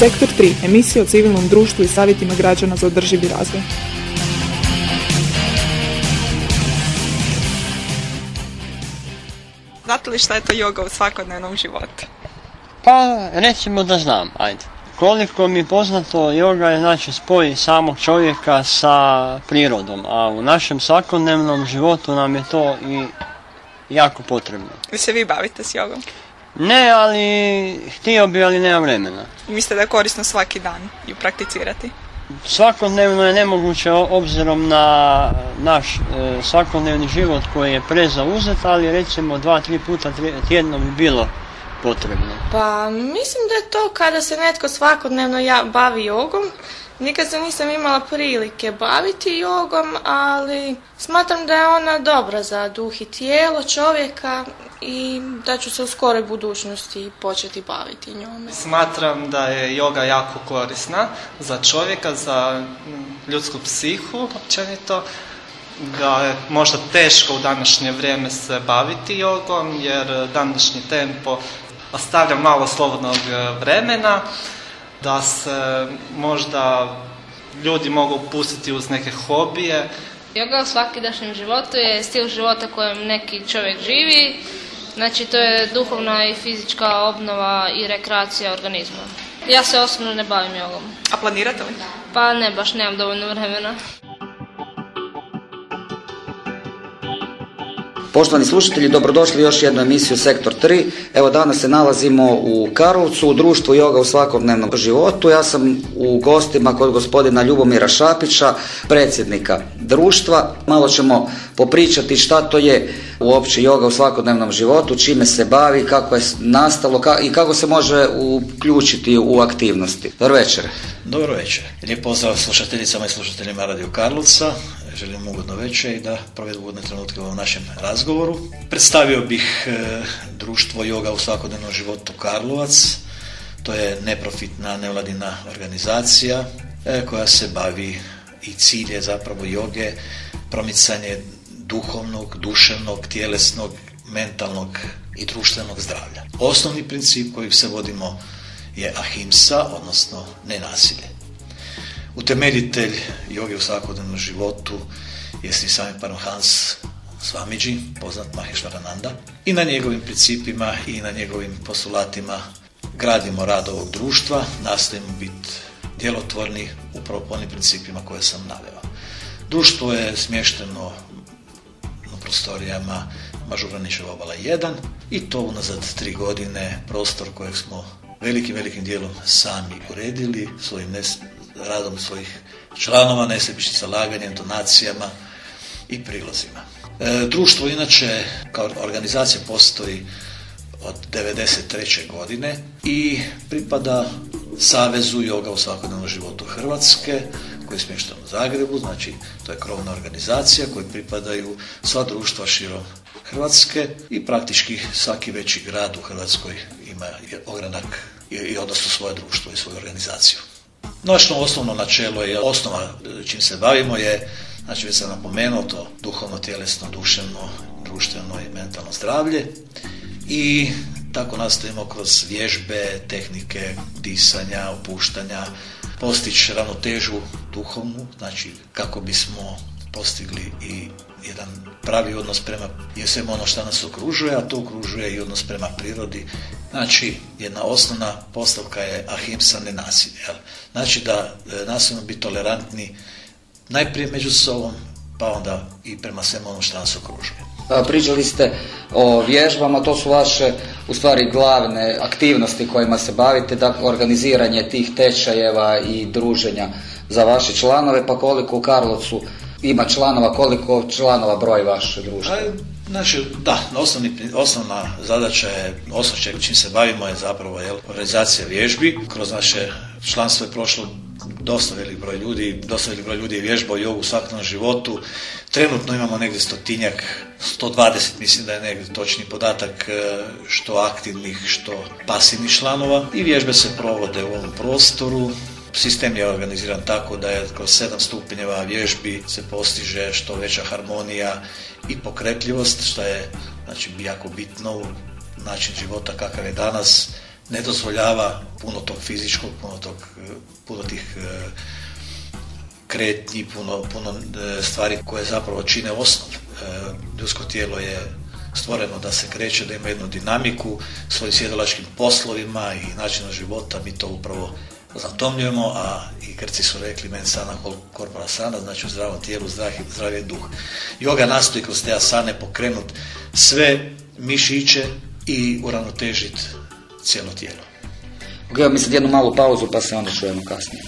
Sektor 3, emisija o civilnom društvu i savjetima građana za održivi razvoj. Znate li šta je to yoga u svakodnevnom životu? Pa, recimo da znam, ajde. Koliko mi poznato, yoga je znači spoj samog čovjeka sa prirodom, a u našem svakodnevnom životu nam je to i jako potrebno. Vi se vi bavite s jogom? Ne, ali htio bi, ali nema vremena. Mislite da je korisno svaki dan ju prakticirati? Svakodnevno je nemoguće obzirom na naš e, svakodnevni život koji je prezauzet, ali recimo dva, tri puta tjedno bi bilo potrebno. Pa mislim da je to kada se netko svakodnevno ja, bavi jogom. Nikad se nisam imala prilike baviti jogom, ali smatram da je ona dobra za duh i tijelo čovjeka i da ću se u skoroj budućnosti početi baviti njome. Smatram da je joga jako korisna za čovjeka, za ljudsku psihu općenito, da je možda teško u današnje vrijeme se baviti jogom jer današnji tempo ostavlja malo slobodnog vremena, da se možda ljudi mogu pustiti uz neke hobije. Joga u svakidašnjem životu je stil života kojem neki čovjek živi, Znači to je duhovna i fizička obnova i rekreacija organizma. Ja se osobno ne bavim jogom. A planirate li? Pa ne, baš nemam dovoljno vremena. Poštovani slušatelji, dobrodošli u još jednu emisiju Sektor 3. Evo danas se nalazimo u Karlovcu, u društvu Joga u svakodnevnom životu. Ja sam u gostima kod gospodina Ljubomira Šapića, predsjednika društva. Malo ćemo popričati šta to je uopće joga u svakodnevnom životu, čime se bavi, kako je nastalo i kako se može uključiti u aktivnosti. Dobro večer. Dobro večer. Lijep pozdrav slušateljicama i slušateljima Radio Karlovca želim ugodno večer i da provedu ugodne trenutke u našem razgovoru. Predstavio bih e, društvo Joga u svakodnevnom životu Karlovac. To je neprofitna nevladina organizacija e, koja se bavi i cilj je zapravo joge promicanje duhovnog, duševnog, tjelesnog, mentalnog i društvenog zdravlja. Osnovni princip kojeg se vodimo je ahimsa, odnosno nenasilje. Utemeljitelj joge u svakodnevnom životu je Sri Sami Paramhans Swamiji, poznat Maheshwarananda. I na njegovim principima i na njegovim postulatima gradimo rad ovog društva, nastojimo biti djelotvorni upravo po onim principima koje sam naveo. Društvo je smješteno na prostorijama Mažuranićeva obala 1 i to unazad tri godine prostor kojeg smo velikim, velikim dijelom sami uredili svojim radom svojih članova, nesebičnim zalaganjem, donacijama i prilozima. E, društvo inače kao organizacija postoji od 1993. godine i pripada Savezu joga u svakodnevnom životu Hrvatske koji je smješten u Zagrebu, znači to je krovna organizacija koji pripadaju sva društva širom Hrvatske i praktički svaki veći grad u Hrvatskoj ima ogranak i odnosno svoje društvo i svoju organizaciju. Naše osnovno načelo je, osnova čim se bavimo je, znači već sam napomenuo to, duhovno, tjelesno, duševno, društveno i mentalno zdravlje. I tako nastojimo kroz vježbe, tehnike disanja, opuštanja, postići ravnotežu duhovnu, znači kako bismo postigli i jedan pravi odnos prema je svemu ono što nas okružuje, a to okružuje i odnos prema prirodi. Znači, jedna osnovna postavka je ahimsa ne nasilje. Znači da e, nasilno biti tolerantni najprije među sobom, pa onda i prema svemu ono što nas okružuje. Pričali ste o vježbama, to su vaše u stvari glavne aktivnosti kojima se bavite, dakle organiziranje tih tečajeva i druženja za vaše članove, pa koliko u Karlovcu ima članova, koliko članova broj vaše društvo? Znači, da, osnovni, osnovna zadaća je, osnovno čim se bavimo je zapravo je, organizacija vježbi. Kroz naše članstvo je prošlo dosta velik broj ljudi, dosta velik broj ljudi je vježbao jogu u svakodnevnom životu. Trenutno imamo negdje stotinjak, 120 mislim da je negdje točni podatak e, što aktivnih, što pasivnih članova i vježbe se provode u ovom prostoru. Sistem je organiziran tako da je kroz sedam stupnjeva vježbi se postiže što veća harmonija i pokretljivost, što je znači, jako bitno u način života kakav je danas, ne dozvoljava puno tog fizičkog, puno, tog, puno tih kretnji, puno, puno stvari koje zapravo čine osnov. Ljudsko tijelo je stvoreno da se kreće, da ima jednu dinamiku svojim sjedalačkim poslovima i načinom života, mi to upravo zatomljujemo, a i Grci su rekli men sana korpora sana, znači u zdravom tijelu zdrav je duh. Yoga nastoji kroz te asane pokrenut sve mišiće i uravnotežiti cijelo tijelo. Ok, mi sad jednu malu pauzu pa se onda čujemo kasnije.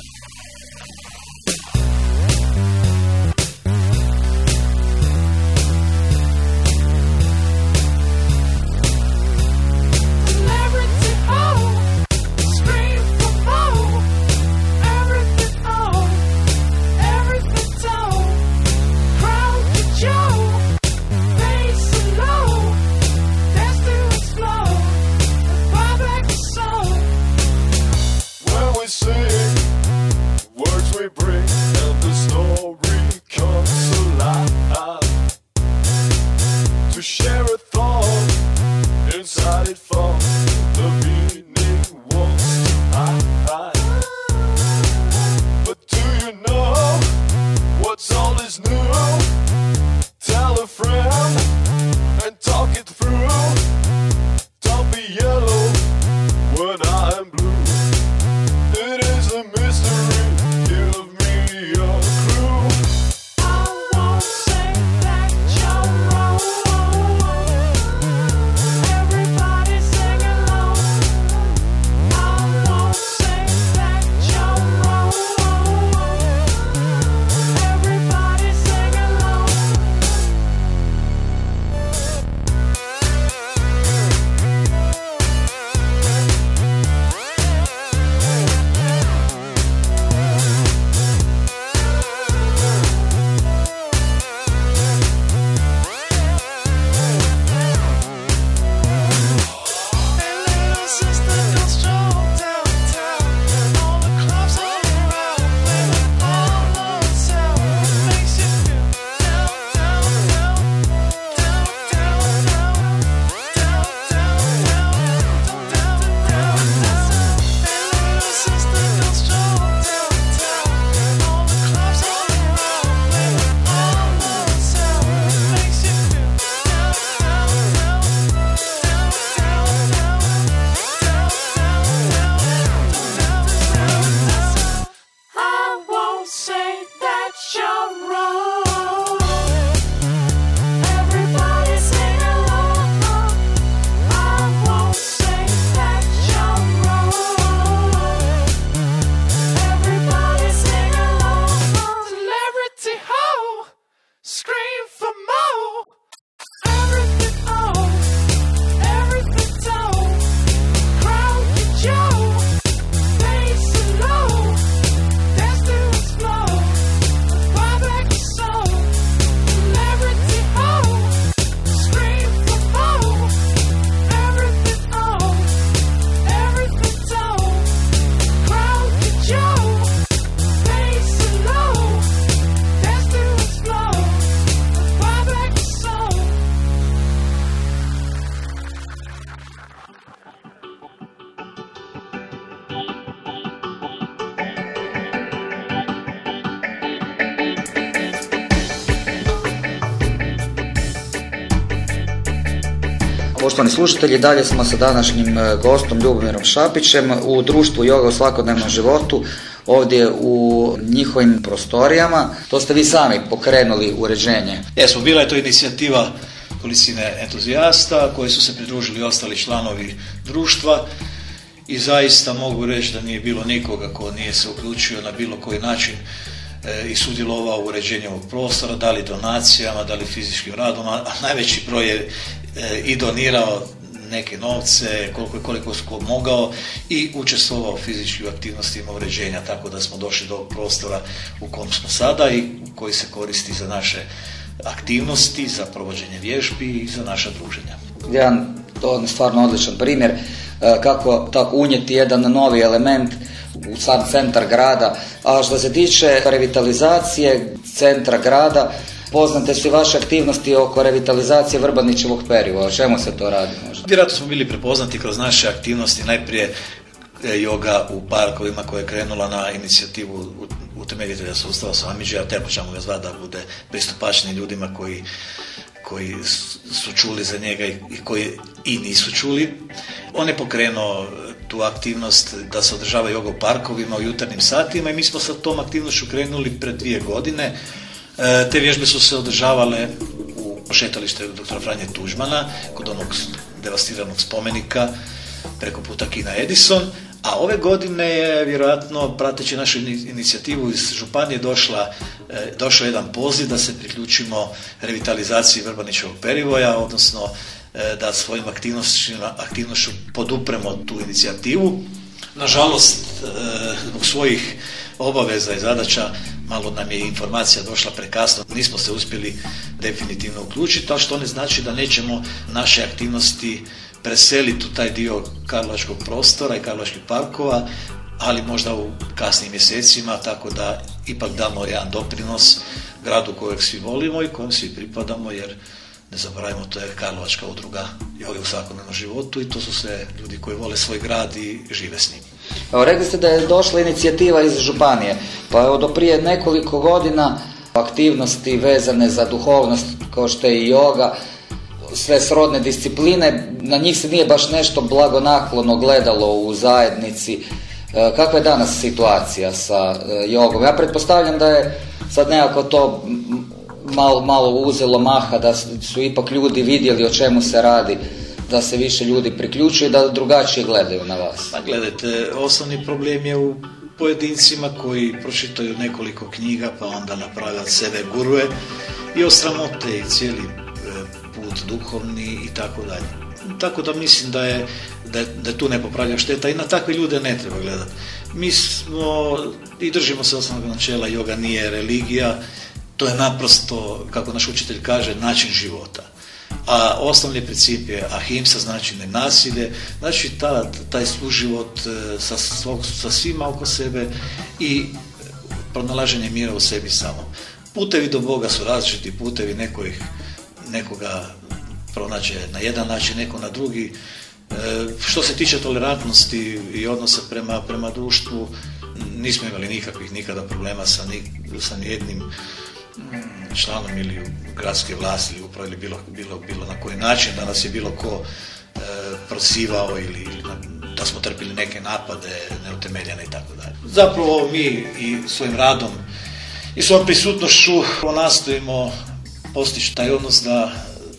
Slušatelji, dalje smo sa današnjim e, gostom Ljubomirom Šapićem u društvu Joga u svakodnevnom životu ovdje u njihovim prostorijama. To ste vi sami pokrenuli uređenje. Jesmo, bila je to inicijativa kolicine entuzijasta koji su se pridružili ostali članovi društva i zaista mogu reći da nije bilo nikoga ko nije se uključio na bilo koji način e, i sudjelovao u uređenju ovog prostora, da li donacijama, da li fizičkim radom, a najveći broj je i donirao neke novce, koliko je kolikosko mogao i učestvovao fizički u aktivnostima uređenja, tako da smo došli do prostora u kom smo sada i koji se koristi za naše aktivnosti, za provođenje vježbi i za naša druženja. Jedan to stvarno odličan primjer e, kako tako unijeti jedan novi element u sam centar grada. A što se tiče revitalizacije centra grada, Poznate su i vaše aktivnosti oko revitalizacije Vrbanićevog periva. O čemu se to radi možda? Vjerojatno smo bili prepoznati kroz naše aktivnosti najprije e, joga u parkovima koja je krenula na inicijativu utemeljitelja sustava Samidžija, te ćemo ga zvati da bude pristupačni ljudima koji koji su čuli za njega i koji i nisu čuli. On je pokrenuo tu aktivnost da se održava joga u parkovima u jutarnjim satima i mi smo sa tom aktivnošću krenuli pred dvije godine. E, te vježbe su se održavale u šetalište dr. Franje Tužmana kod onog devastiranog spomenika preko puta Kina Edison, a ove godine je vjerojatno prateći našu inicijativu iz Županije došla, e, došao jedan poziv da se priključimo revitalizaciji Vrbanićevog perivoja, odnosno e, da svojim aktivnošću podupremo tu inicijativu. Nažalost, zbog svojih obaveza i zadaća malo nam je informacija došla prekasno, nismo se uspjeli definitivno uključiti, ali što ne znači da nećemo naše aktivnosti preseliti u taj dio karlovačkog prostora i karlovačkih parkova, ali možda u kasnim mjesecima, tako da ipak damo jedan doprinos gradu kojeg svi volimo i kojem svi pripadamo, jer ne zaboravimo, to je Karlovačka udruga i u svakodnevnom životu i to su sve ljudi koji vole svoj grad i žive s njim. Evo, rekli ste da je došla inicijativa iz Županije, pa evo do prije nekoliko godina aktivnosti vezane za duhovnost kao što je i joga, sve srodne discipline, na njih se nije baš nešto blagonaklono gledalo u zajednici. E, kakva je danas situacija sa e, jogom? Ja pretpostavljam da je sad nekako to malo, malo uzelo maha, da su ipak ljudi vidjeli o čemu se radi, da se više ljudi priključuju i da drugačije gledaju na vas. Pa gledajte, osnovni problem je u pojedincima koji pročitaju nekoliko knjiga pa onda naprave od sebe guruje i osramote i cijeli put duhovni i tako dalje. Tako da mislim da je, da je, da tu nepopravlja šteta i na takve ljude ne treba gledati. Mi smo i držimo se osnovnog načela, yoga nije religija, to je naprosto, kako naš učitelj kaže, način života. A osnovni princip je ahimsa, znači ne nasilje, znači ta, taj suživot e, sa, sa svima oko sebe i pronalaženje mira u sebi samom. Putevi do Boga su različiti putevi, neko ih nekoga pronađe na jedan način, neko na drugi. E, što se tiče tolerantnosti i odnosa prema, prema društvu, nismo imali nikakvih nikada problema sa, ni, sa nijednim članom ili gradske vlasti ili upravo ili bilo, bilo, bilo na koji način da nas je bilo ko e, prosivao ili, da smo trpili neke napade neutemeljene i tako dalje. Zapravo mi i svojim radom i svojom prisutnošću nastojimo postići taj odnos da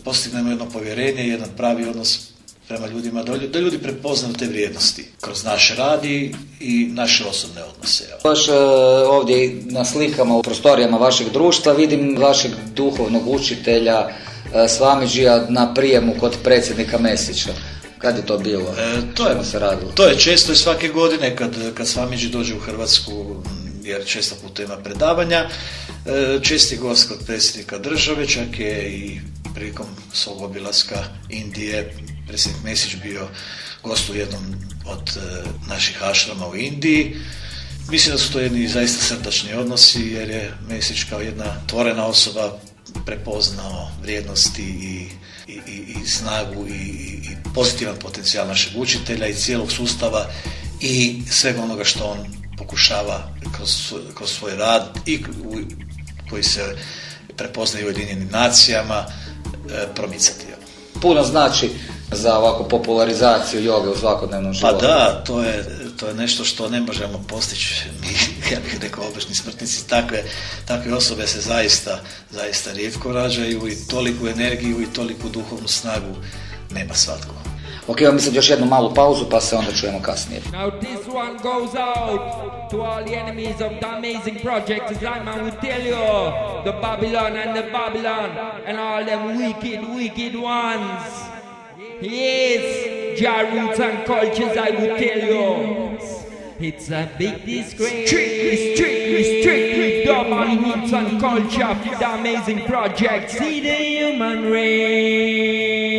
postignemo jedno povjerenje, jedan pravi odnos prema ljudima, da ljudi prepoznaju te vrijednosti kroz naš radi i naše osobne odnose. Baš e, ovdje na slikama u prostorijama vašeg društva vidim vašeg duhovnog učitelja e, Svamiđija na prijemu kod predsjednika Mesića. Kad je to bilo? E, to, je, se radilo? to je često i svake godine kad, kad Svamiđi dođe u Hrvatsku jer često puta ima predavanja. E, česti gost kod predsjednika države, čak je i prilikom svog obilaska Indije predsjednik Mesić bio gost u jednom od e, naših ašrama u Indiji. Mislim da su to jedni zaista srdačni odnosi jer je Mesić kao jedna tvorena osoba prepoznao vrijednosti i, i, i, snagu i, i pozitivan potencijal našeg učitelja i cijelog sustava i svega onoga što on pokušava kroz, kroz svoj rad i koji se prepoznaju u Ujedinjenim nacijama e, promicati. Puno znači za ovako popularizaciju joge u svakodnevnom pa životu. Pa da, to je, to je nešto što ne možemo postići mi, ja bih rekao, obični smrtnici. Takve, takve osobe se zaista, zaista rijetko rađaju i toliku energiju i toliku duhovnu snagu nema svatko. Ok, vam mislim još jednu malu pauzu pa se onda čujemo kasnije. Now this one goes out to all the enemies of the amazing project Islam and we tell you the Babylon and the Babylon and all them wicked, wicked ones. Yes, jar roots and cultures I will tell you. It's a big disgrace. Strictly, strictly, strictly double roots and culture for the amazing project. See the human race.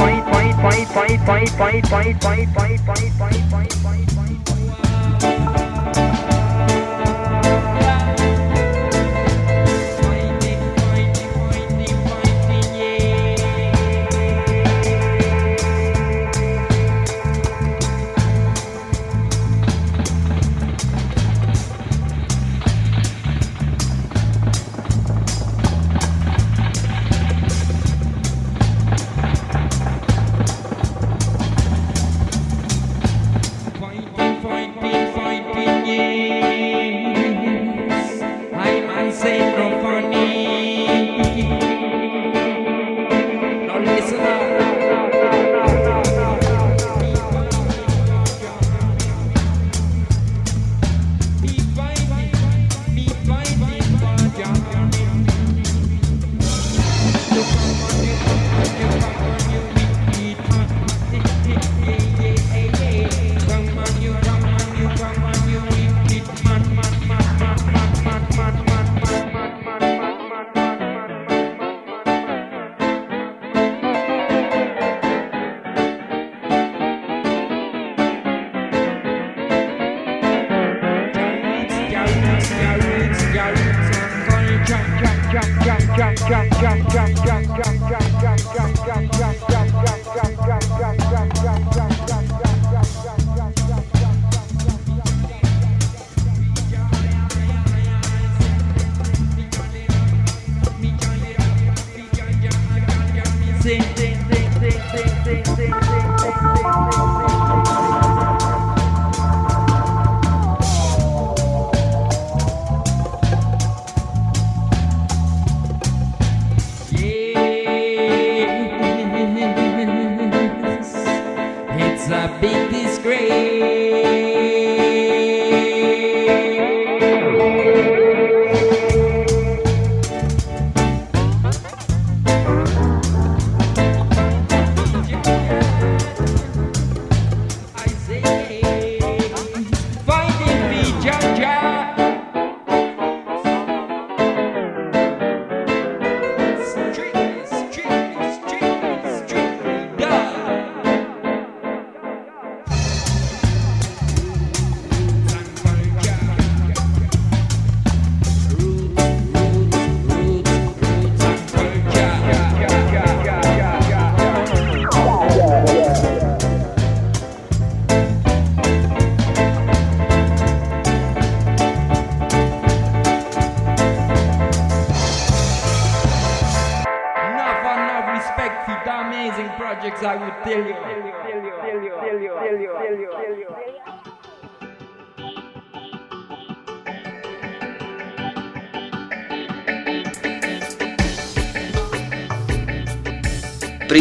fight, fight, fight, fight, fight, fight, fight, fight, fight, fight, fight, fight, fight, fight, fight.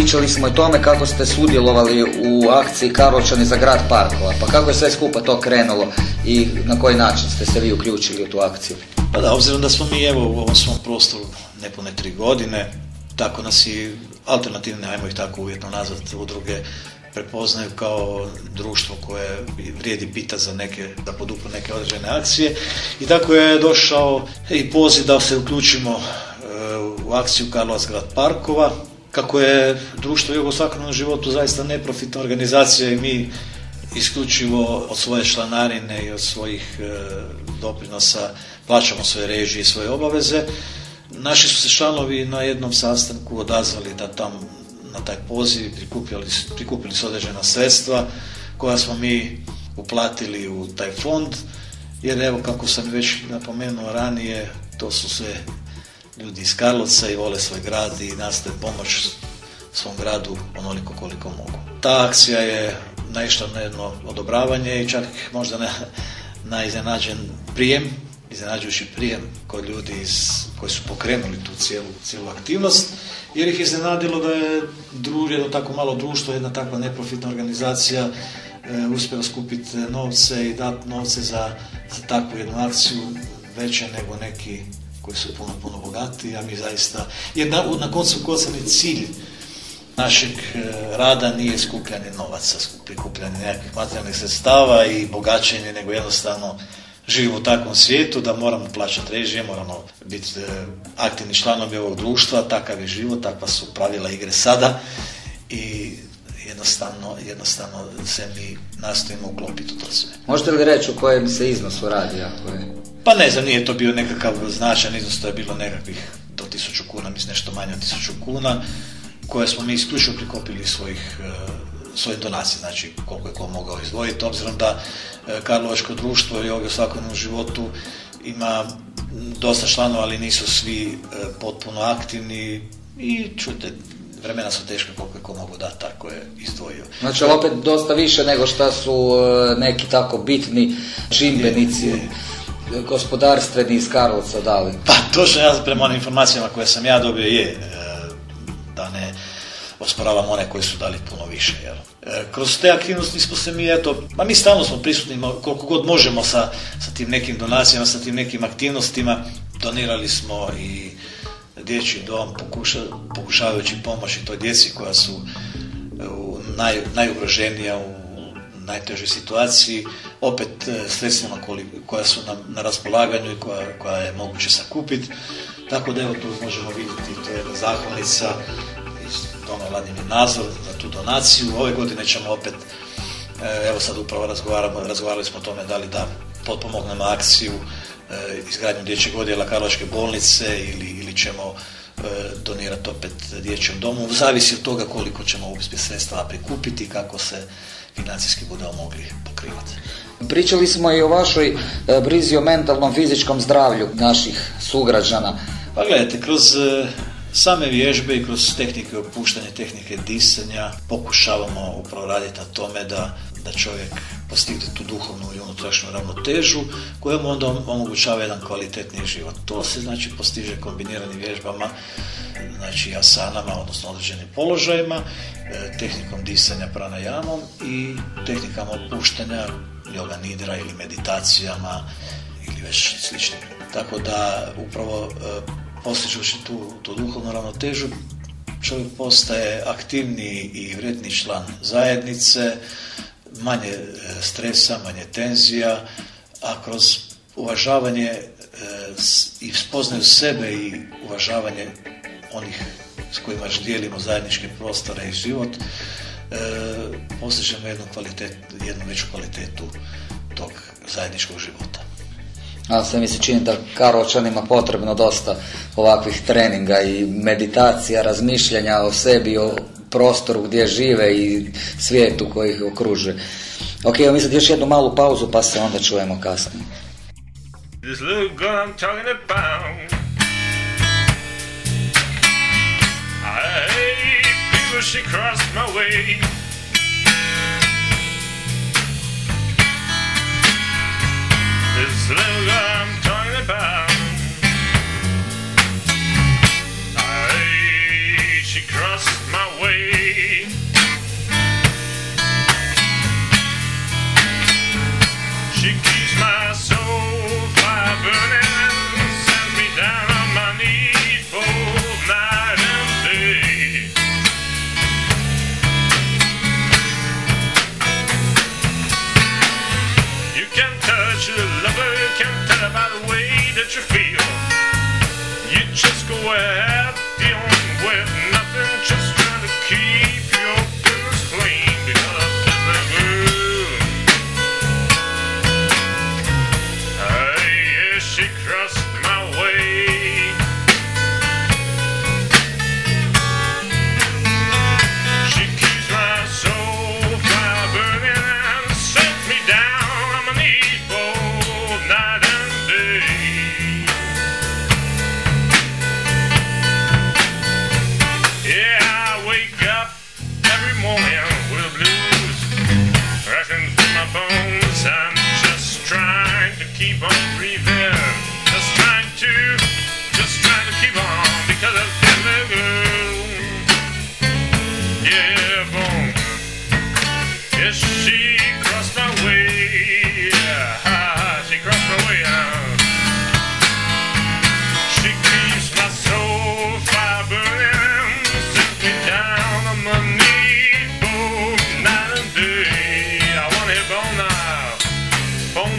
Pričali smo o tome kako ste sudjelovali u akciji Karlovčani za grad parkova. Pa kako je sve skupa to krenulo i na koji način ste se vi uključili u tu akciju? Pa da, obzirom da smo mi evo u ovom svom prostoru nepune tri godine, tako nas i alternativne, ajmo ih tako uvjetno nazvati, udruge prepoznaju kao društvo koje vrijedi pita za neke, da podupru neke određene akcije i tako je došao i poziv da se uključimo e, u akciju Karlovac grad parkova kako je društvo u svakodnevnom životu zaista neprofitna organizacija i mi isključivo od svoje članarine i od svojih e, doprinosa plaćamo svoje režije i svoje obaveze. Naši su se članovi na jednom sastanku odazvali da tam na taj poziv prikupili, prikupili su određena sredstva koja smo mi uplatili u taj fond jer evo kako sam već napomenuo ranije to su sve ljudi iz Karlovca i vole svoj grad i nastoje pomoć svom gradu onoliko koliko mogu. Ta akcija je naišla na jedno odobravanje i čak možda na, na iznenađen prijem, iznenađujući prijem kod ljudi iz, koji su pokrenuli tu cijelu, cijelu aktivnost, jer ih iznenadilo da je druž, jedno tako malo društvo, jedna takva neprofitna organizacija e, uspjela skupiti novce i dati novce za, za takvu jednu akciju veće nego neki koji su puno, puno bogatiji, a mi zaista, jer na, na koncu je cilj našeg e, rada nije skupljanje novaca, prikupljanje nekakvih materijalnih sredstava i bogaćenje, nego jednostavno živimo u takvom svijetu da moramo plaćati režije, moramo biti e, aktivni članovi ovog društva, takav je život, takva su pravila igre sada i jednostavno, jednostavno se mi nastojimo uklopiti u to sve. Možete li reći u kojem se iznosu radi? Ako je... Pa ne znam, nije to bio nekakav značajan iznos, to je bilo nekakvih do tisuću kuna, mislim nešto manje od tisuću kuna, koje smo mi isključivo prikopili svojih e, svoje donacije, znači koliko je ko mogao izdvojiti, obzirom da e, Karlovačko društvo i ovdje u životu ima dosta članova, ali nisu svi e, potpuno aktivni i čujte, vremena su teška koliko je ko mogu dati, tako je izdvojio. Znači, opet dosta više nego što su neki tako bitni čimbenici gospodarstveni iz Karlovca dali? Pa točno, ja prema onim informacijama koje sam ja dobio je e, da ne osporavam one koji su dali puno više. Jel? E, kroz te aktivnosti smo se mi, eto, pa mi stalno smo prisutni koliko god možemo sa, sa tim nekim donacijama, sa tim nekim aktivnostima. Donirali smo i dječji dom pokuša, pokušavajući pomoći toj djeci koja su e, u naj, najugroženija u najtežoj situaciji, opet e, sredstvima koja su nam na raspolaganju i koja, koja je moguće sakupiti. Tako da evo tu možemo vidjeti, to je jedna zahvalnica iz Doma Vladimir Nazor za tu donaciju. Ove godine ćemo opet, e, evo sad upravo razgovaramo, razgovarali smo o tome da li da potpomognemo akciju izgradnju dječjeg odjela Karlovačke bolnice ili, ili ćemo donirati opet dječjem domu. Zavisi od toga koliko ćemo uspjeti sredstva prikupiti i kako se financijski budemo mogli pokrivati. Pričali smo i o vašoj e, brizi o mentalnom fizičkom zdravlju naših sugrađana. Pa gledajte, kroz same vježbe i kroz tehnike opuštanja, tehnike disanja pokušavamo upravo raditi na tome da, da čovjek postigne tu duhovnu i unutrašnju ravnotežu koja mu onda omogućava jedan kvalitetniji život. To se znači postiže kombiniranim vježbama, znači asanama, odnosno određenim položajima, e, tehnikom disanja pranajamom i tehnikama opuštanja yoga nidra ili meditacijama ili već sličnim. Tako da upravo e, postižući tu, tu duhovnu ravnotežu čovjek postaje aktivniji i vredni član zajednice, manje e, stresa, manje tenzija, a kroz uvažavanje e, i spoznaju sebe i uvažavanje onih s kojima dijelimo zajedničke prostore i život, e, postižemo jednu, kvalitet, jednu veću kvalitetu tog zajedničkog života. A sve mi se čini da Karlovčanima potrebno dosta ovakvih treninga i meditacija, razmišljanja o sebi, o prostoru gdje žive i svijetu koji ih okružuje. Ok, evo mi sad još jednu malu pauzu pa se onda čujemo kasnije. This little girl I'm talking about Hey, people, she crossed my way This little girl I'm talking about Hey, she crossed my way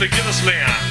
bone to give a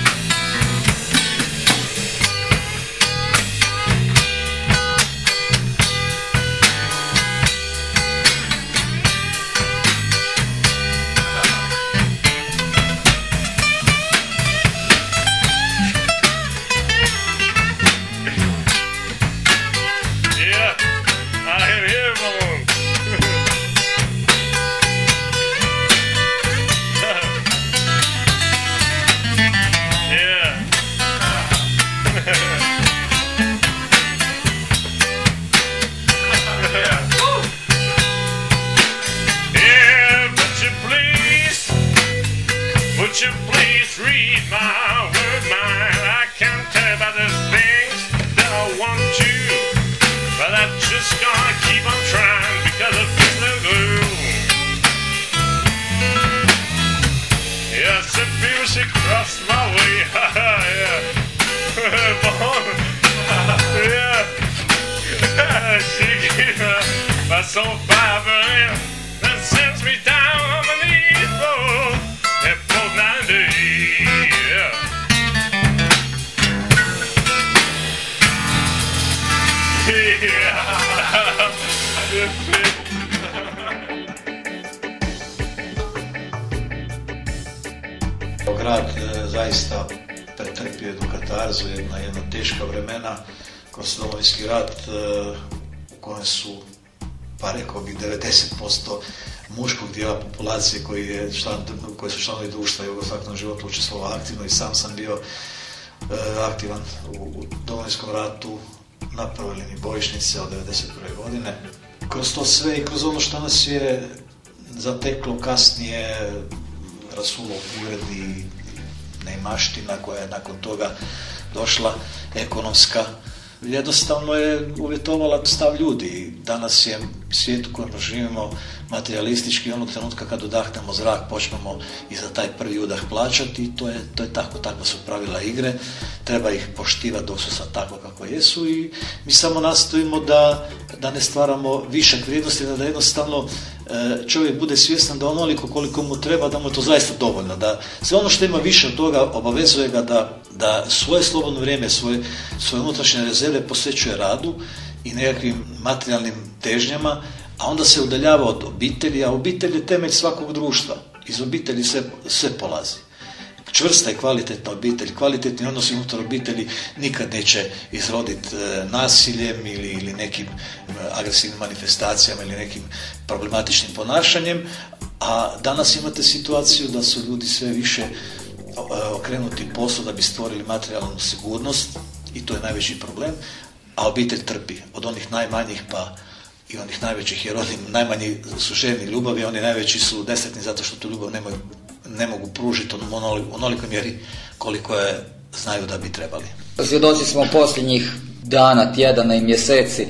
Grad e, zaista pretrpio jednu katarzu, jedna, jedna teška vremena kroz domovinski rat e, u kojem su, pa rekao bih, 90% muškog dijela populacije koji, je član, koji su članovi društva i u životu učestvovao aktivno i sam sam bio e, aktivan u domovinskom ratu na prvoj liniji bojišnice od 1991. godine. Kroz to sve i kroz ono što nas je zateklo kasnije rasulo ugled i neimaština koja je nakon toga došla ekonomska jednostavno je uvjetovala stav ljudi. Danas je svijet u kojem živimo materialistički onog trenutka kad udahnemo zrak počnemo i za taj prvi udah plaćati to je, to je tako, takva su pravila igre, treba ih poštivati dok su sad tako kako jesu i mi samo nastojimo da, da ne stvaramo višak vrijednosti, da jednostavno e, čovjek bude svjestan da onoliko koliko mu treba, da mu je to zaista dovoljno, da sve ono što ima više od toga obavezuje ga da, da svoje slobodno vrijeme, svoje, svoje unutrašnje rezerve posvećuje radu i nekakvim materijalnim težnjama, a onda se udaljava od obitelji, a obitelj je temelj svakog društva. Iz obitelji sve, sve polazi. Čvrsta i kvalitetna obitelj, kvalitetni odnosi unutar obitelji nikad neće izroditi e, nasiljem ili, ili nekim e, agresivnim manifestacijama ili nekim problematičnim ponašanjem, a danas imate situaciju da su ljudi sve više e, okrenuti poslu da bi stvorili materijalnu sigurnost i to je najveći problem, a obitelj trpi od onih najmanjih pa i onih najvećih, jer oni najmanji su željni ljubavi, oni najveći su nesretni zato što tu ljubav nemaju, ne mogu pružiti u onolikoj mjeri koliko je znaju da bi trebali. Svjedoci smo posljednjih dana, tjedana i mjeseci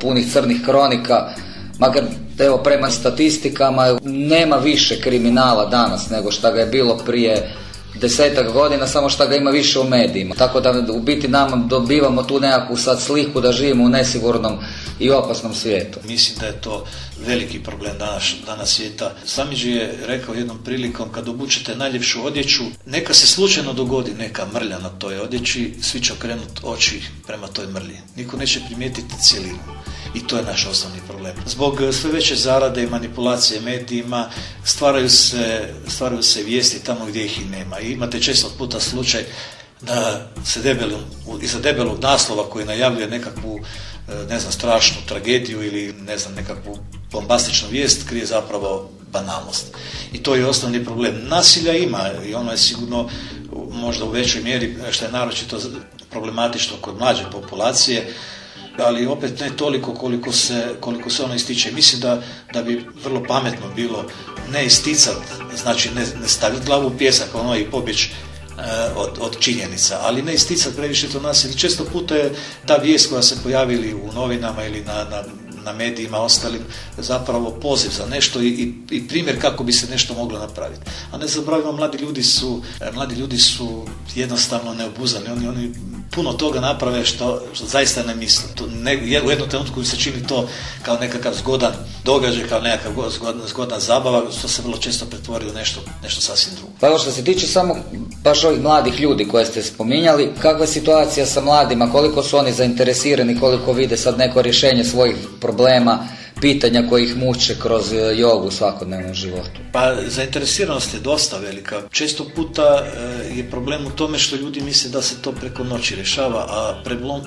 punih crnih kronika, makar evo prema statistikama nema više kriminala danas nego što ga je bilo prije desetak godina, samo što ga ima više u medijima. Tako da u biti nam dobivamo tu nekakvu sad sliku da živimo u nesigurnom i opasnom svijetu. Mislim da je to veliki problem danas, danas svijeta. Samiđi je rekao jednom prilikom kad obučete najljepšu odjeću, neka se slučajno dogodi neka mrlja na toj odjeći, svi će okrenuti oči prema toj mrlji. Niko neće primijetiti cijelinu. I to je naš osnovni problem. Zbog sve veće zarade i manipulacije medijima stvaraju se, stvaraju se vijesti tamo gdje ih i nema. I imate često puta slučaj da se debelom, iza debelog naslova koji najavljuje nekakvu ne znam, strašnu tragediju ili ne znam, nekakvu bombastičnu vijest krije zapravo banalnost. I to je osnovni problem. Nasilja ima i ono je sigurno možda u većoj mjeri što je naročito problematično kod mlađe populacije, ali opet ne toliko koliko se, koliko se ono ističe. Mislim da, da bi vrlo pametno bilo ne isticat, znači ne, ne staviti glavu u pjesak ono i pobjeći od, od činjenica, ali ne isticati previše to nasilje. Često puta je ta vijest koja se pojavili u novinama ili na, na, na medijima ostalim zapravo poziv za nešto i, i, i, primjer kako bi se nešto moglo napraviti. A ne zaboravimo, mladi ljudi su, mladi ljudi su jednostavno neobuzani. Oni, oni puno toga naprave što, što zaista ne misle. To ne, u jednom trenutku mi se čini to kao nekakav zgodan događaj, kao nekakav zgodna, zgodna zabava, što se vrlo često pretvori u nešto, nešto sasvim drugo. Pa što se tiče samo baš ovih mladih ljudi koje ste spominjali, kakva je situacija sa mladima, koliko su oni zainteresirani, koliko vide sad neko rješenje svojih problema, pitanja koji muče kroz jogu u svakodnevnom životu? Pa zainteresiranost je dosta velika. Često puta je problem u tome što ljudi misle da se to preko noći rješava, a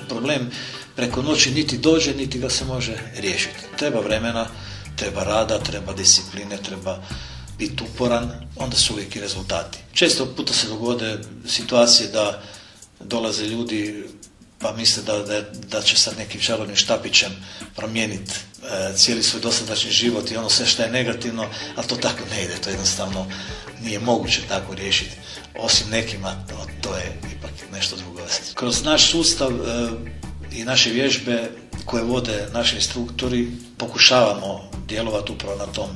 problem preko noći niti dođe, niti ga se može riješiti. Treba vremena, treba rada, treba discipline, treba biti uporan, onda su uvijek i rezultati. Često puta se dogode situacije da dolaze ljudi pa misle da, da, da će sad nekim čarobnim štapićem promijeniti e, cijeli svoj dosadašnji život i ono sve što je negativno, ali to tako ne ide, to jednostavno nije moguće tako riješiti. Osim nekima, no, to je ipak nešto drugo. Kroz naš sustav e, i naše vježbe koje vode naši instruktori pokušavamo djelovati upravo na tom,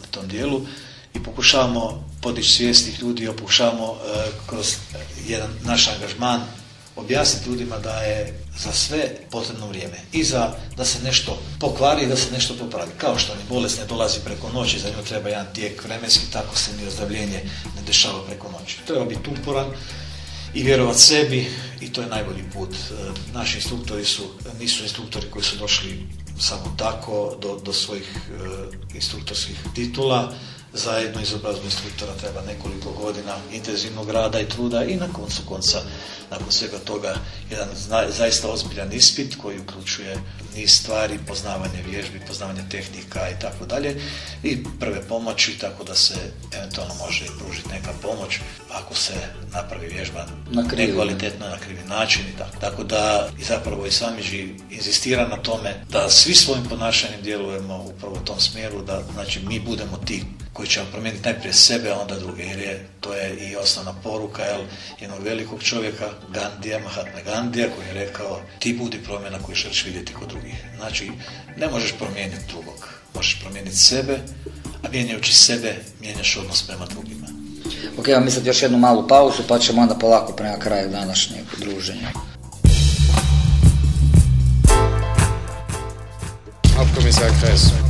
na tom dijelu i pokušavamo podići svijest ljudi, pokušavamo e, kroz jedan naš angažman objasniti ljudima da je za sve potrebno vrijeme i za da se nešto pokvari i da se nešto popravi. Kao što ni bolest ne dolazi preko noći, za nju treba jedan tijek vremenski, tako se ni ozdravljenje ne dešava preko noći. Treba biti uporan i vjerovati sebi i to je najbolji put. E, Naši instruktori su, nisu instruktori koji su došli samo tako do, do svojih e, instruktorskih titula, za jednu izobrazbu instruktora treba nekoliko godina intenzivnog rada i truda i na koncu konca nakon svega toga jedan zaista ozbiljan ispit koji uključuje niz stvari, poznavanje vježbi, poznavanje tehnika i tako dalje i prve pomoći tako da se eventualno može i pružiti neka pomoć ako se napravi vježba Na krivi. nekvalitetno na krivi način i tako. Tako da i zapravo i Samiđi inzistira na tome da svi svojim ponašanjem djelujemo upravo u tom smjeru da znači mi budemo ti koji ćemo promijeniti najprije sebe, a onda druge, jer je, to je i osnovna poruka jel, jednog velikog čovjeka, Gandija, Mahatma Gandija, koji je rekao ti budi promjena koju želiš vidjeti kod drugih. Znači, ne možeš promijeniti drugog, možeš promijeniti sebe, a mijenjajući sebe, mijenjaš odnos prema drugima. Ok, vam mislite još jednu malu pauzu pa ćemo onda polako prema kraju današnjeg druženja. Hauptkommissar Kress. Hauptkommissar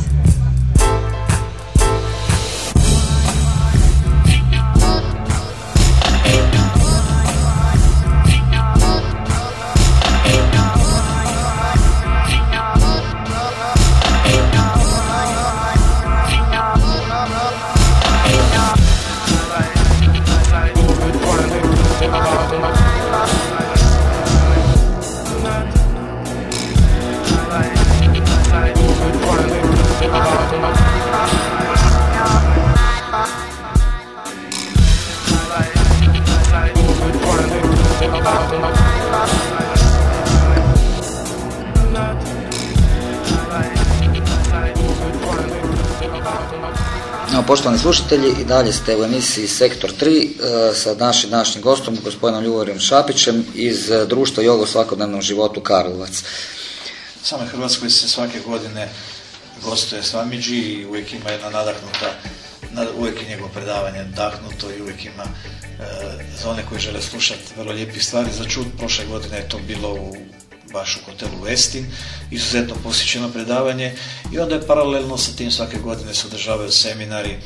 poštovani slušatelji, i dalje ste u emisiji Sektor 3 e, sa našim današnjim gostom, gospodinom Ljubomirom Šapićem iz e, društva Joga u svakodnevnom životu Karlovac. U samoj Hrvatskoj se svake godine gostuje Svamidži i uvijek ima jedna nadahnuta, nad- uvijek je njegovo predavanje nadahnuto i uvijek ima e, za one koji žele slušati vrlo lijepih stvari za čut. Prošle godine je to bilo u baš u hotelu Westin, izuzetno posjećeno predavanje i onda je paralelno sa tim svake godine se održavaju seminari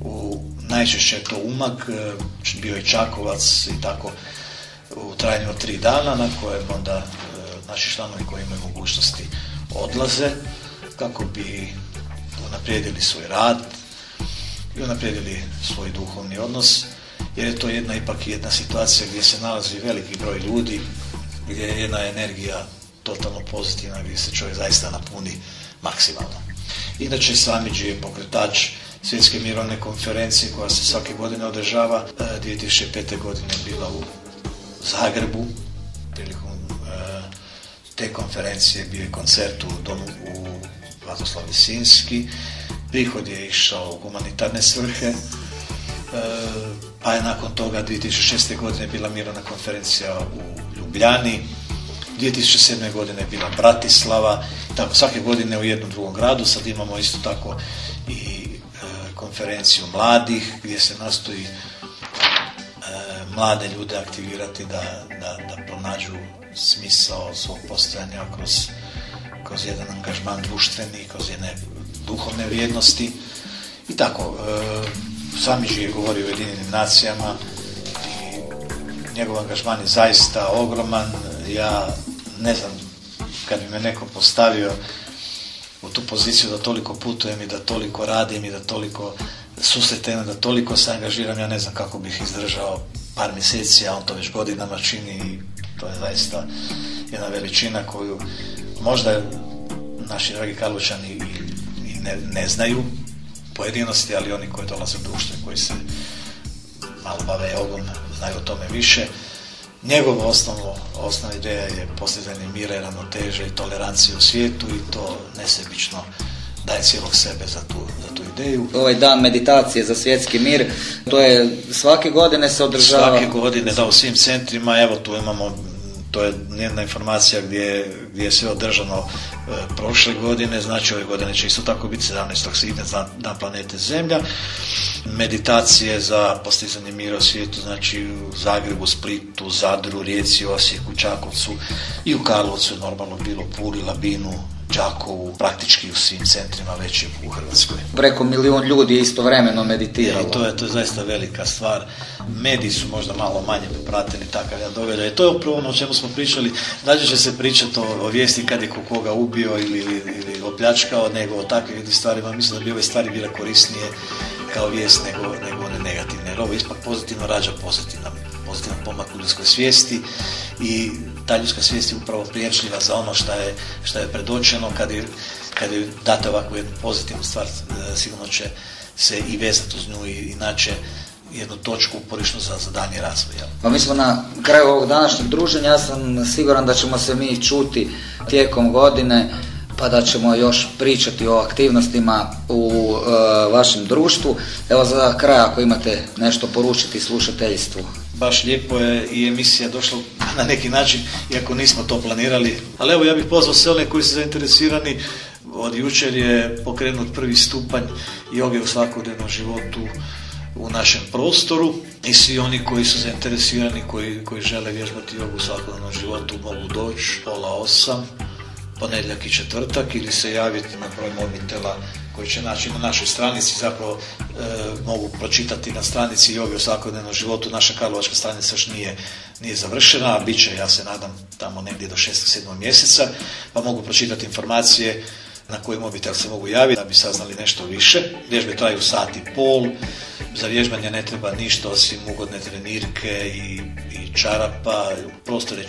u najčešće je to Umag, e, bio je Čakovac i tako u trajanju od tri dana na kojem onda e, naši članovi koji imaju mogućnosti odlaze kako bi unaprijedili svoj rad i unaprijedili svoj duhovni odnos jer je to jedna ipak jedna situacija gdje se nalazi veliki broj ljudi gdje je jedna energija totalno pozitivna gdje se čovjek zaista napuni maksimalno. Inače, Samiđi je pokretač svjetske mirovne konferencije koja se svake godine održava. E, 2005. godine je bila u Zagrebu. Prilikom e, te konferencije bio je koncert u domu u Vladoslav Sinski. Prihod je išao u humanitarne svrhe. E, pa je nakon toga 2006. godine bila mirovna konferencija u Ljubljani. 2007. godine je bila Bratislava, tako svake godine u jednom drugom gradu, sad imamo isto tako i e, konferenciju mladih gdje se nastoji e, mlade ljude aktivirati da, da, da pronađu smisao svog postojanja kroz, kroz jedan angažman društveni, kroz jedne duhovne vrijednosti i tako. E, Samiđi je govorio o Ujedinjenim nacijama njegov angažman je zaista ogroman. Ja ne znam kad bi me neko postavio u tu poziciju da toliko putujem i da toliko radim i da toliko susretem, da toliko se angažiram, ja ne znam kako bih izdržao par mjeseci, a on to već godinama čini i to je zaista jedna veličina koju možda naši dragi Karlučani i, ne, ne znaju pojedinosti, ali oni koji dolaze u društvo koji se malo bave jogom, znaju o tome više. Njegova osnovno, osnovna ideja je postizanje mira i ravnoteže i tolerancije u svijetu i to nesebično daje cijelog sebe za tu, za tu ideju. Ovaj dan meditacije za svjetski mir, to je svake godine se održava. Svake godine, da, u svim centrima, evo tu imamo, to je jedna informacija gdje, gdje je sve održano e, prošle godine, znači ove godine će isto tako biti 17. svibnja za dan planete Zemlja. Meditacije za postizanje mira u svijetu, znači u Zagrebu, Splitu, Zadru, Rijeci, Osijeku, Čakovcu i u Karlovcu normalno bilo Puli, Labinu, Đakovu, praktički u svim centrima većim u Hrvatskoj. Preko milijun ljudi je istovremeno meditiralo. I to je, to je zaista velika stvar. Mediji su možda malo manje popratili takav jedan događaj. To je upravo ono o čemu smo pričali. Dalje će se pričati o, o vijesti kad je ko koga ubio ili, ili, ili opljačkao, nego o takvim stvarima. Mislim da bi ove stvari bile korisnije kao vijest nego, nego one negativne. Jer ovo ipak pozitivno rađa pozitivan, pozitivan pomak u ljudskoj svijesti i ta ljudska svijest je upravo priječljiva za ono što je, što je predočeno kad je, kad je date ovakvu jednu pozitivnu stvar, e, sigurno će se i vezati uz nju i inače jednu točku uporišnu za, za daljnji razvoj. Pa mi smo na kraju ovog današnjeg druženja, ja sam siguran da ćemo se mi čuti tijekom godine, pa da ćemo još pričati o aktivnostima u e, vašem društvu. Evo za kraj ako imate nešto poručiti slušateljstvu. Baš lijepo je i emisija došla na neki način, iako nismo to planirali. Ali evo ja bih pozvao sve one koji su zainteresirani. Od jučer je pokrenut prvi stupanj joge u svakodnevnom životu u našem prostoru i svi oni koji su zainteresirani, koji, koji žele vježbati jogu u svakodnevnom životu mogu doći pola osam, ponedjeljak i četvrtak ili se javiti na broj mobitela koji će naći na našoj stranici, zapravo e, mogu pročitati na stranici joge u svakodnevnom životu. Naša karlovačka stranica još nije, nije završena, a bit će, ja se nadam, tamo negdje do 6. 7. mjeseca, pa mogu pročitati informacije na koji mobitel se mogu javiti da bi saznali nešto više. Vježbe traju sat i pol, za vježbanje ne treba ništa osim ugodne trenirke i, i čarapa, prostor je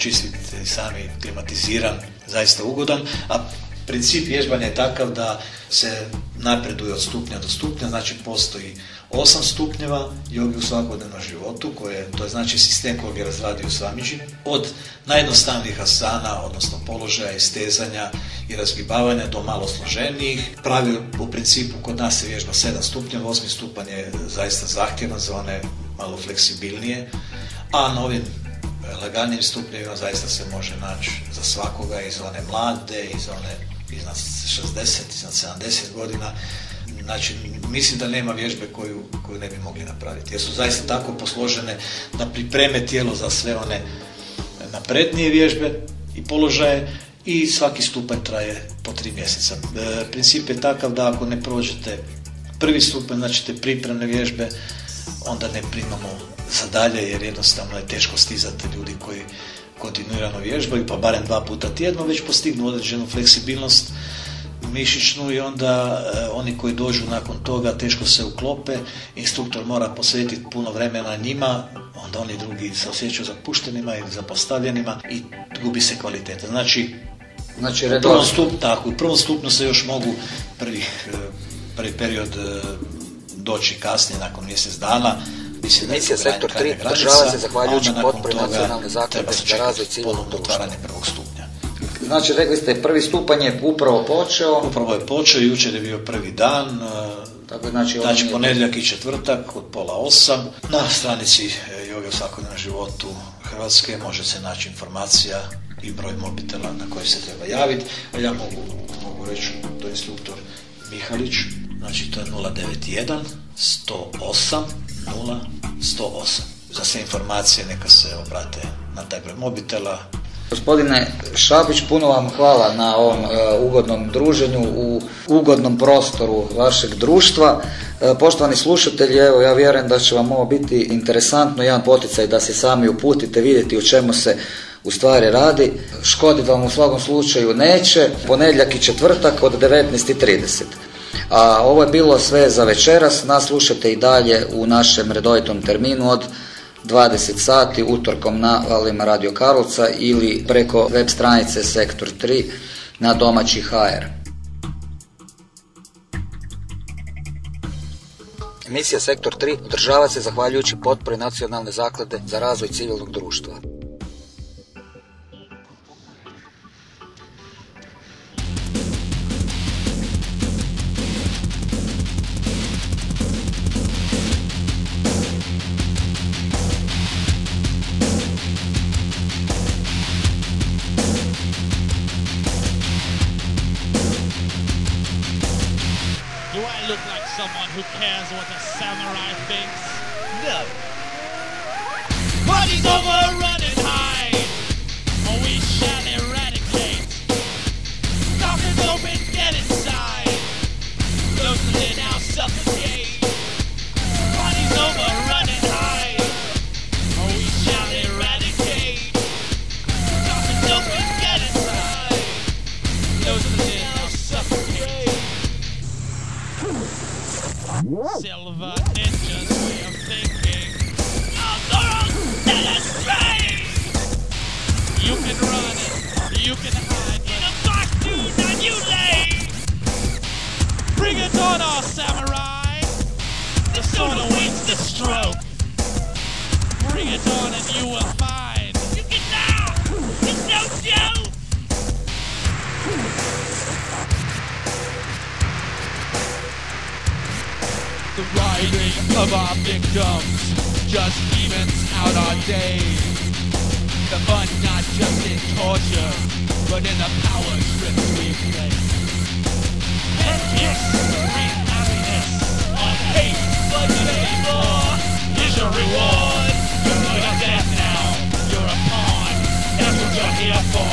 sami klimatiziran, zaista ugodan, a Princip vježbanja je takav da se napreduje od stupnja do stupnja, znači postoji osam stupnjeva jogi u svakodnevnom životu, koje, to je znači sistem kojeg je razradio Svamiđi, od najjednostavnijih asana, odnosno položaja, istezanja i razgibavanja do malo složenijih. Pravi u principu kod nas se vježba sedam stupnjeva, osmi stupanj je zaista zahtjevan za one malo fleksibilnije, a na ovim laganijim stupnjevima zaista se može naći za svakoga iz one mlade, iz one iznad 60, iznad 70 godina. Znači, mislim da nema vježbe koju, koju ne bi mogli napraviti. Jer su zaista tako posložene da pripreme tijelo za sve one naprednije vježbe i položaje i svaki stupanj traje po tri mjeseca. E, princip je takav da ako ne prođete prvi stupanj, znači te pripremne vježbe, onda ne primamo za dalje jer jednostavno je teško stizati ljudi koji kontinuirano vježbaju, pa barem dva puta tjedno već postignu određenu fleksibilnost mišićnu i onda e, oni koji dođu nakon toga teško se uklope, instruktor mora posvetiti puno vremena njima, onda oni drugi se osjećaju zapuštenima ili zapostavljenima i gubi se kvaliteta. Znači, Znači, u prvom stup, tako, u prvom stupnju se još mogu prvih, e, prvi period e, doći kasnije nakon mjesec dana. Je Emisija kraj- Sektor krajnja 3 granica, održava se zahvaljujući potpori Nacionalne zaklade za razvoj civilnog društva. otvaranje prvog stupnja. Znači, rekli ste, prvi stupanj je upravo počeo. Upravo je počeo, jučer je bio prvi dan, e, Tako, znači, znači ponedjeljak i četvrtak od pola osam. Na stranici e, Joga u svakodnevnom životu Hrvatske može se naći informacija i broj mobitela na koji se treba javiti. A ja mogu, mogu reći, to je instruktor Mihalić, znači to je 091 108 0108. Za sve informacije neka se obrate na taj broj mobitela, Gospodine Šabić, puno vam hvala na ovom e, ugodnom druženju u ugodnom prostoru vašeg društva. E, poštovani slušatelji, evo ja vjerujem da će vam ovo biti interesantno, jedan poticaj da se sami uputite, vidjeti o čemu se u stvari radi. Škoditi vam u svakom slučaju neće, ponedjeljak i četvrtak od 19.30. A ovo je bilo sve za večeras, nas slušate i dalje u našem redovitom terminu od 20 sati utorkom na valima Radio Karlovca ili preko web stranice Sektor 3 na domaći HR. Emisija Sektor 3 održava se zahvaljujući potpori Nacionalne zaklade za razvoj civilnog društva. Do I look like someone who cares what a samurai thinks? No. Party's over, Silver ninjas way of thinking. Our morals set us. You can run it, you can hide, in a box do not you lay. Bring it on, our samurai. The sword awaits the stroke. Of our victims just evens out our days. The fun not just in torture, but in the power trips we play. And real happiness on hate, but labor is your reward. You're a death now, you're a pawn. That's what you're here for.